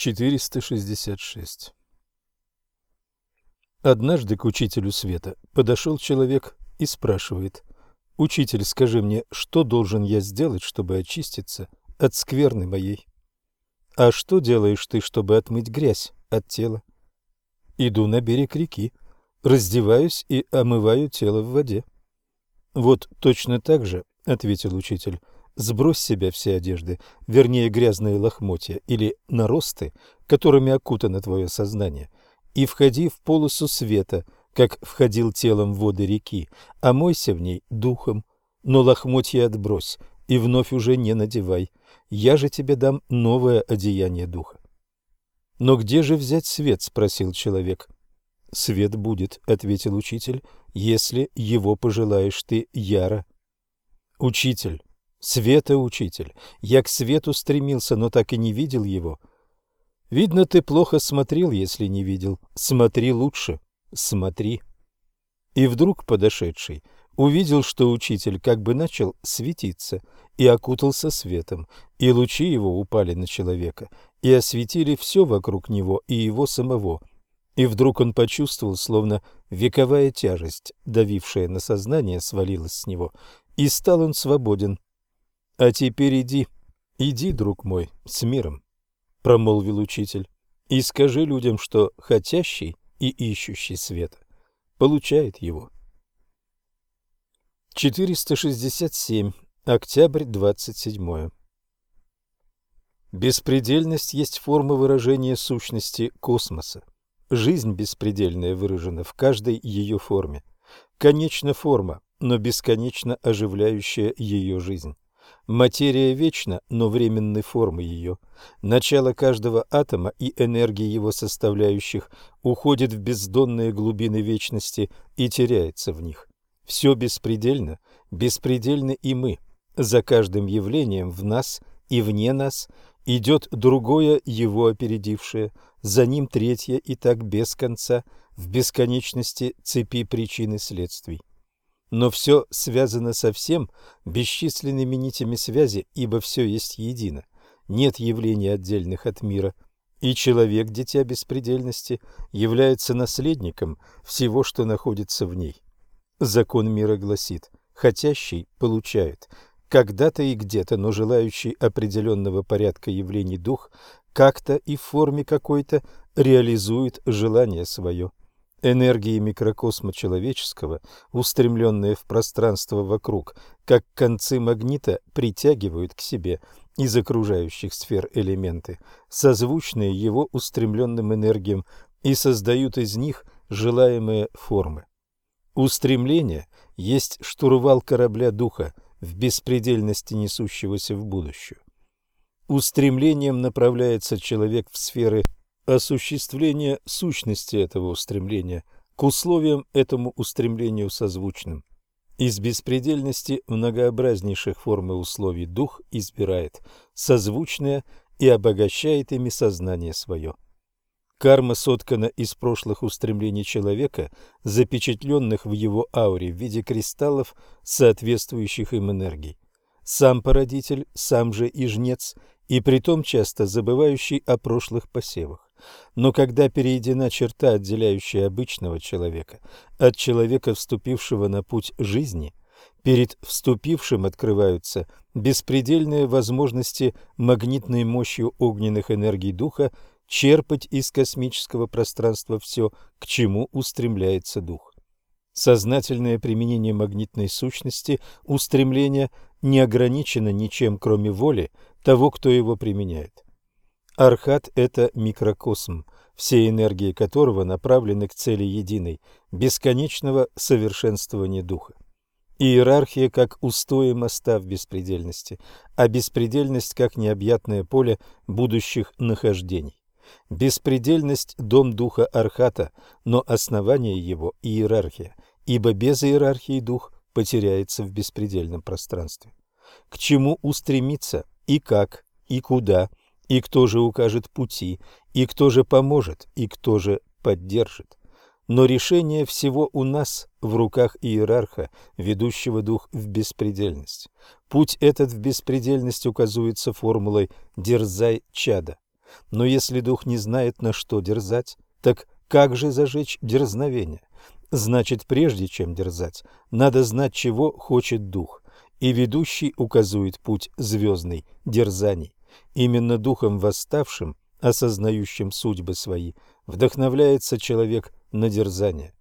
466. Однажды к учителю света подошел человек и спрашивает, «Учитель, скажи мне, что должен я сделать, чтобы очиститься от скверны моей?» «А что делаешь ты, чтобы отмыть грязь от тела?» «Иду на берег реки, раздеваюсь и омываю тело в воде». «Вот точно так же», — ответил учитель, — Сбрось с себя все одежды, вернее грязные лохмотья или наросты, которыми окутано твое сознание, и входи в полосу света, как входил телом в воды реки, омойся в ней духом, но лохмотья отбрось и вновь уже не надевай. Я же тебе дам новое одеяние духа. Но где же взять свет, спросил человек. Свет будет, ответил учитель, если его пожелаешь ты яро. Учитель, Света, учитель, я к свету стремился, но так и не видел его. Видно, ты плохо смотрел, если не видел. Смотри лучше, смотри. И вдруг подошедший увидел, что учитель как бы начал светиться и окутался светом, и лучи его упали на человека и осветили все вокруг него и его самого. И вдруг он почувствовал, словно вековая тяжесть, давившая на сознание, свалилась с него, и стал он свободен — А теперь иди, иди, друг мой, с миром, — промолвил учитель, — и скажи людям, что хотящий и ищущий света получает его. 467. Октябрь 27. Беспредельность есть форма выражения сущности космоса. Жизнь беспредельная выражена в каждой ее форме. Конечна форма, но бесконечно оживляющая ее жизнь. Материя вечна, но временной формы ее. Начало каждого атома и энергии его составляющих уходит в бездонные глубины вечности и теряется в них. Все беспредельно, беспредельны и мы. За каждым явлением в нас и вне нас идет другое его опередившее, за ним третье и так без конца, в бесконечности цепи причин и следствий. Но все связано со всем бесчисленными нитями связи, ибо все есть едино. Нет явлений отдельных от мира, и человек, дитя беспредельности, является наследником всего, что находится в ней. Закон мира гласит, хотящий получает, когда-то и где-то, но желающий определенного порядка явлений дух как-то и в форме какой-то реализует желание свое. Энергии микрокосма человеческого, устремленные в пространство вокруг, как концы магнита, притягивают к себе из окружающих сфер элементы, созвучные его устремленным энергиям, и создают из них желаемые формы. Устремление есть штурвал корабля духа в беспредельности несущегося в будущее. Устремлением направляется человек в сферы осуществление сущности этого устремления к условиям этому устремлению созвучным. Из беспредельности многообразнейших форм и условий дух избирает созвучное и обогащает ими сознание свое. Карма соткана из прошлых устремлений человека, запечатленных в его ауре в виде кристаллов соответствующих им энергий. Сам породитель, сам же и жнец, и притом часто забывающий о прошлых посевах. Но когда перейдена черта, отделяющая обычного человека от человека, вступившего на путь жизни, перед вступившим открываются беспредельные возможности магнитной мощью огненных энергий духа черпать из космического пространства все, к чему устремляется дух. Сознательное применение магнитной сущности устремления не ограничено ничем, кроме воли того, кто его применяет. Архат – это микрокосм, все энергии которого направлены к цели единой, бесконечного совершенствования духа. Иерархия как устои моста в беспредельности, а беспредельность как необъятное поле будущих нахождений. Беспредельность – дом духа Архата, но основание его – иерархия, ибо без иерархии дух потеряется в беспредельном пространстве. К чему устремиться и как, и куда – и кто же укажет пути, и кто же поможет, и кто же поддержит. Но решение всего у нас в руках иерарха, ведущего дух в беспредельность. Путь этот в беспредельность указывается формулой «дерзай чада». Но если дух не знает, на что дерзать, так как же зажечь дерзновение? Значит, прежде чем дерзать, надо знать, чего хочет дух, и ведущий указывает путь звездный дерзаний. Именно духом восставшим, осознающим судьбы свои, вдохновляется человек на дерзание.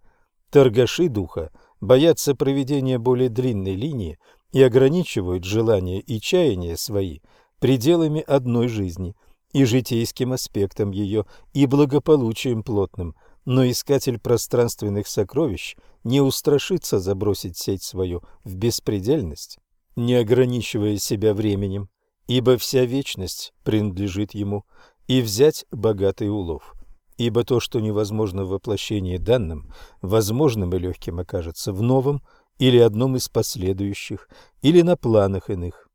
Торгаши духа боятся проведения более длинной линии и ограничивают желания и чаяния свои пределами одной жизни и житейским аспектом ее, и благополучием плотным – но искатель пространственных сокровищ не устрашится забросить сеть свою в беспредельность, не ограничивая себя временем, ибо вся вечность принадлежит ему, и взять богатый улов. Ибо то, что невозможно в воплощении данным, возможным и легким окажется в новом или одном из последующих, или на планах иных.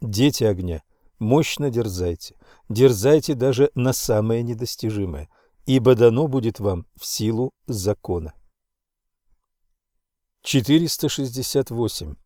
Дети огня, мощно дерзайте, дерзайте даже на самое недостижимое – ибо дано будет вам в силу закона. 468.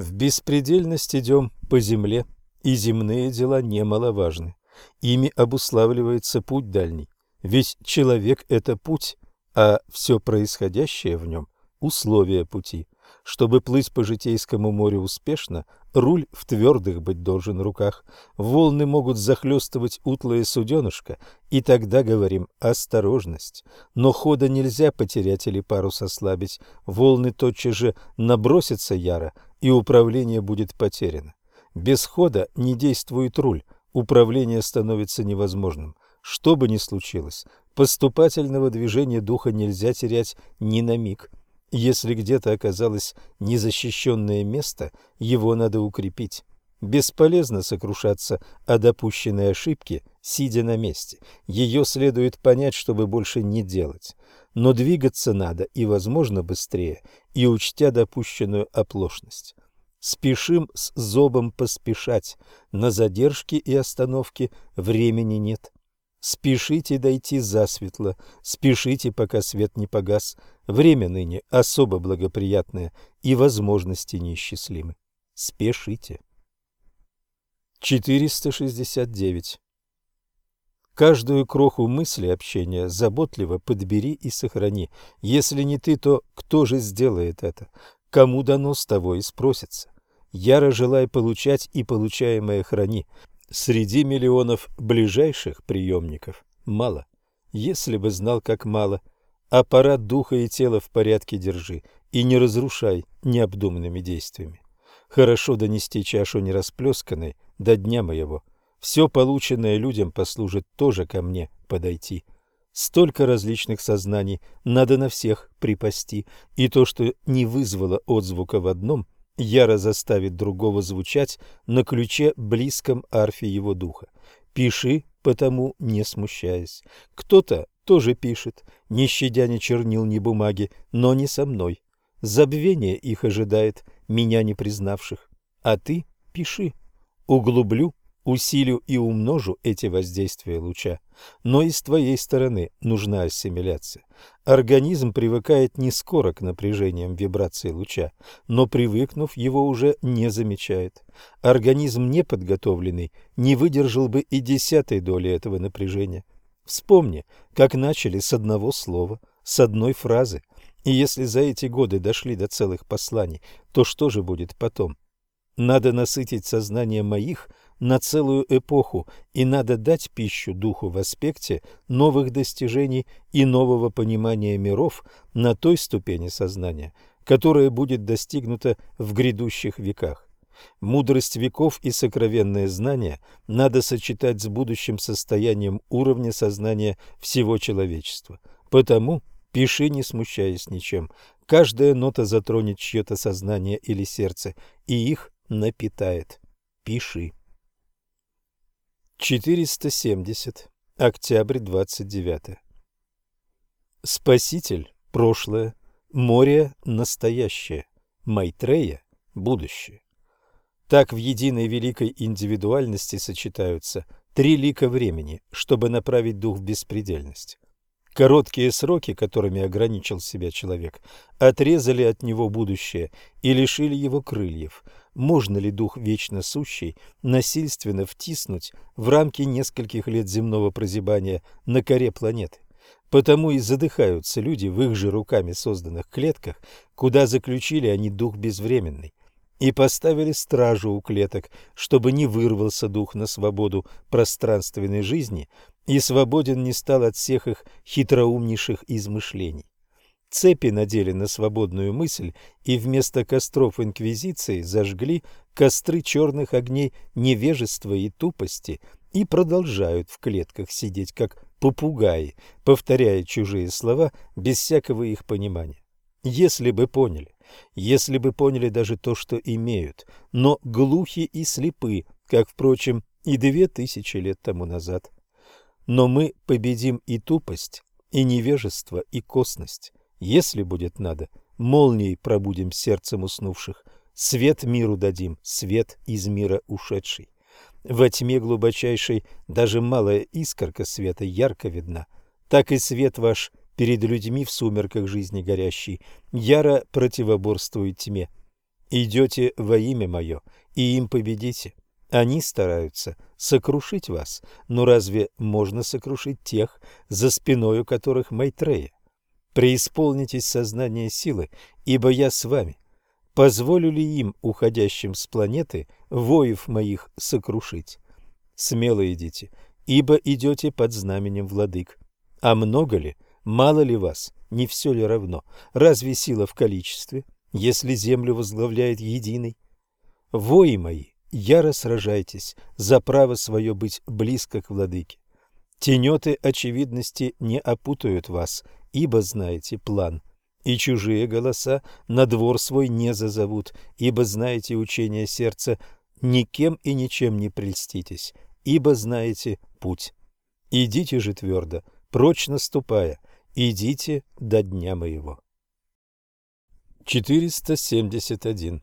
В беспредельность идем по земле, и земные дела немаловажны. Ими обуславливается путь дальний, ведь человек – это путь, а все происходящее в нем – условия пути. Чтобы плыть по житейскому морю успешно, руль в твердых быть должен руках. Волны могут захлестывать утлое суденышко, и тогда говорим «осторожность». Но хода нельзя потерять или парус ослабить. Волны тотчас же набросятся яро, и управление будет потеряно. Без хода не действует руль, управление становится невозможным. Что бы ни случилось, поступательного движения духа нельзя терять ни на миг – если где-то оказалось незащищенное место, его надо укрепить. Бесполезно сокрушаться о допущенной ошибке, сидя на месте. Ее следует понять, чтобы больше не делать. Но двигаться надо и, возможно, быстрее, и учтя допущенную оплошность. Спешим с зобом поспешать. На задержки и остановки времени нет. Спешите дойти засветло, спешите, пока свет не погас. Время ныне особо благоприятное, и возможности неисчислимы. Спешите. 469. Каждую кроху мысли общения заботливо подбери и сохрани. Если не ты, то кто же сделает это? Кому дано, с того и спросится. Яро желай получать и получаемое храни. Среди миллионов ближайших приемников мало. Если бы знал, как мало. Аппарат духа и тела в порядке держи и не разрушай необдуманными действиями. Хорошо донести чашу нерасплесканной до дня моего. Все полученное людям послужит тоже ко мне подойти. Столько различных сознаний надо на всех припасти, и то, что не вызвало отзвука в одном – яро заставит другого звучать на ключе близком арфе его духа. Пиши, потому не смущаясь. Кто-то тоже пишет, не щадя ни чернил, ни бумаги, но не со мной. Забвение их ожидает, меня не признавших. А ты пиши. Углублю усилю и умножу эти воздействия луча. Но и с твоей стороны нужна ассимиляция. Организм привыкает не скоро к напряжениям вибрации луча, но привыкнув, его уже не замечает. Организм неподготовленный не выдержал бы и десятой доли этого напряжения. Вспомни, как начали с одного слова, с одной фразы, и если за эти годы дошли до целых посланий, то что же будет потом? Надо насытить сознание моих на целую эпоху, и надо дать пищу духу в аспекте новых достижений и нового понимания миров на той ступени сознания, которая будет достигнута в грядущих веках. Мудрость веков и сокровенное знание надо сочетать с будущим состоянием уровня сознания всего человечества. Потому пиши, не смущаясь ничем. Каждая нота затронет чье-то сознание или сердце, и их напитает. Пиши. 470. Октябрь 29. Спаситель – прошлое, море – настоящее, Майтрея – будущее. Так в единой великой индивидуальности сочетаются три лика времени, чтобы направить дух в беспредельность. Короткие сроки, которыми ограничил себя человек, отрезали от него будущее и лишили его крыльев. Можно ли дух вечно сущий насильственно втиснуть в рамки нескольких лет земного прозябания на коре планеты. Потому и задыхаются люди в их же руками созданных клетках, куда заключили они дух безвременный, и поставили стражу у клеток, чтобы не вырвался дух на свободу пространственной жизни и свободен не стал от всех их хитроумнейших измышлений. Цепи надели на свободную мысль и вместо костров инквизиции зажгли костры черных огней невежества и тупости и продолжают в клетках сидеть как попугаи, повторяя чужие слова без всякого их понимания. Если бы поняли, если бы поняли даже то, что имеют, но глухи и слепы, как, впрочем, и две тысячи лет тому назад. Но мы победим и тупость, и невежество, и косность. Если будет надо, молнией пробудим сердцем уснувших, свет миру дадим, свет из мира ушедший. Во тьме глубочайшей даже малая искорка света ярко видна. Так и свет ваш перед людьми в сумерках жизни горящий яро противоборствует тьме. Идете во имя мое, и им победите. Они стараются сокрушить вас, но разве можно сокрушить тех, за спиною которых Майтрея? Преисполнитесь сознания силы, ибо я с вами. Позволю ли им, уходящим с планеты, воев моих сокрушить? Смело идите, ибо идете под знаменем владык. А много ли, мало ли вас, не все ли равно? Разве сила в количестве, если землю возглавляет единый? Вои мои, яро сражайтесь за право свое быть близко к владыке. Тенеты очевидности не опутают вас, ибо знаете план и чужие голоса на двор свой не зазовут, ибо знаете учение сердца, никем и ничем не прельститесь, ибо знаете путь. Идите же твердо, прочно ступая, идите до дня моего. 471.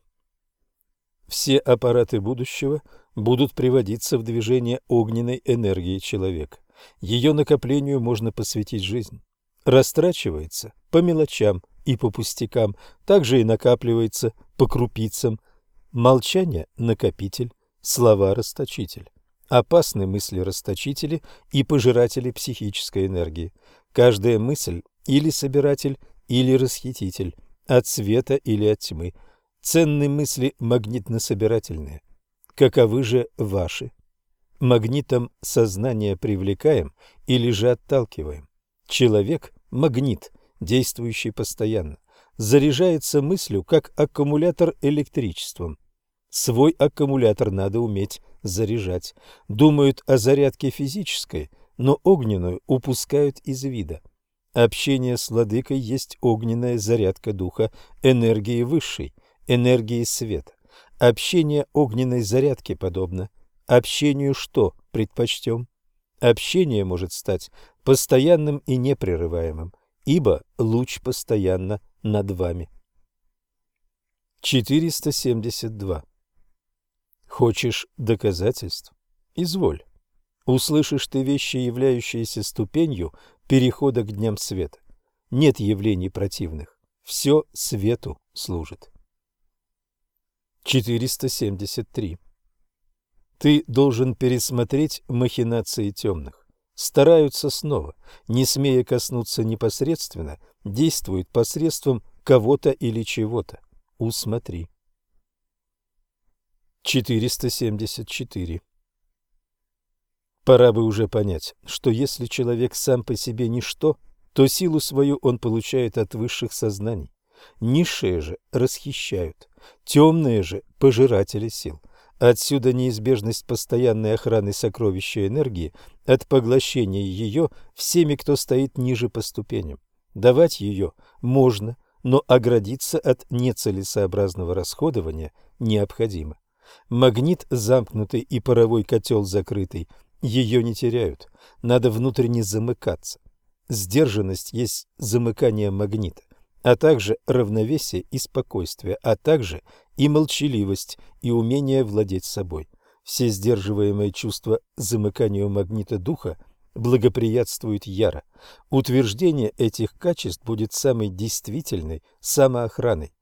Все аппараты будущего будут приводиться в движение огненной энергии человека. Ее накоплению можно посвятить жизнь растрачивается по мелочам и по пустякам, также и накапливается по крупицам. Молчание – накопитель, слова – расточитель. Опасны мысли-расточители и пожиратели психической энергии. Каждая мысль или собиратель, или расхититель, от света или от тьмы. Ценные мысли магнитно-собирательные. Каковы же ваши? Магнитом сознание привлекаем или же отталкиваем? Человек магнит, действующий постоянно, заряжается мыслью как аккумулятор электричеством. Свой аккумулятор надо уметь заряжать. Думают о зарядке физической, но огненную упускают из вида. Общение с владыкой есть огненная зарядка духа энергии высшей, энергии света. Общение огненной зарядки подобно. Общению что предпочтем? Общение может стать постоянным и непрерываемым, ибо луч постоянно над вами. 472. Хочешь доказательств? Изволь. Услышишь ты вещи, являющиеся ступенью перехода к дням света. Нет явлений противных. Все свету служит. 473. Ты должен пересмотреть махинации темных стараются снова, не смея коснуться непосредственно, действуют посредством кого-то или чего-то. Усмотри. 474. Пора бы уже понять, что если человек сам по себе ничто, то силу свою он получает от высших сознаний. Низшие же расхищают, темные же – пожиратели сил. Отсюда неизбежность постоянной охраны сокровища энергии от поглощения ее всеми, кто стоит ниже по ступеням. Давать ее можно, но оградиться от нецелесообразного расходования необходимо. Магнит замкнутый и паровой котел закрытый ее не теряют, надо внутренне замыкаться. Сдержанность есть замыкание магнита а также равновесие и спокойствие, а также и молчаливость, и умение владеть собой. Все сдерживаемые чувства замыканию магнита духа благоприятствуют яро. Утверждение этих качеств будет самой действительной самоохраной.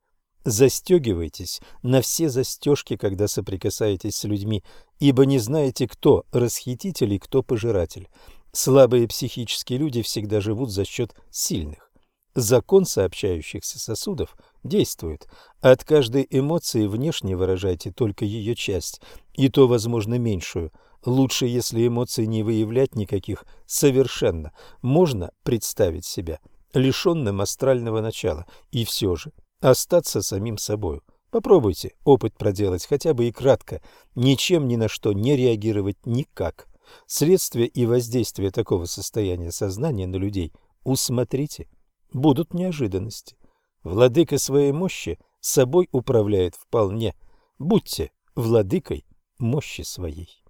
Застегивайтесь на все застежки, когда соприкасаетесь с людьми, ибо не знаете, кто расхититель и кто пожиратель. Слабые психические люди всегда живут за счет сильных. Закон сообщающихся сосудов действует. От каждой эмоции внешне выражайте только ее часть, и то, возможно, меньшую. Лучше, если эмоций не выявлять никаких совершенно. Можно представить себя лишенным астрального начала, и все же остаться самим собою. Попробуйте опыт проделать хотя бы и кратко, ничем ни на что не реагировать никак. Следствие и воздействие такого состояния сознания на людей усмотрите. Будут неожиданности. Владыка своей мощи собой управляет вполне. Будьте владыкой мощи своей.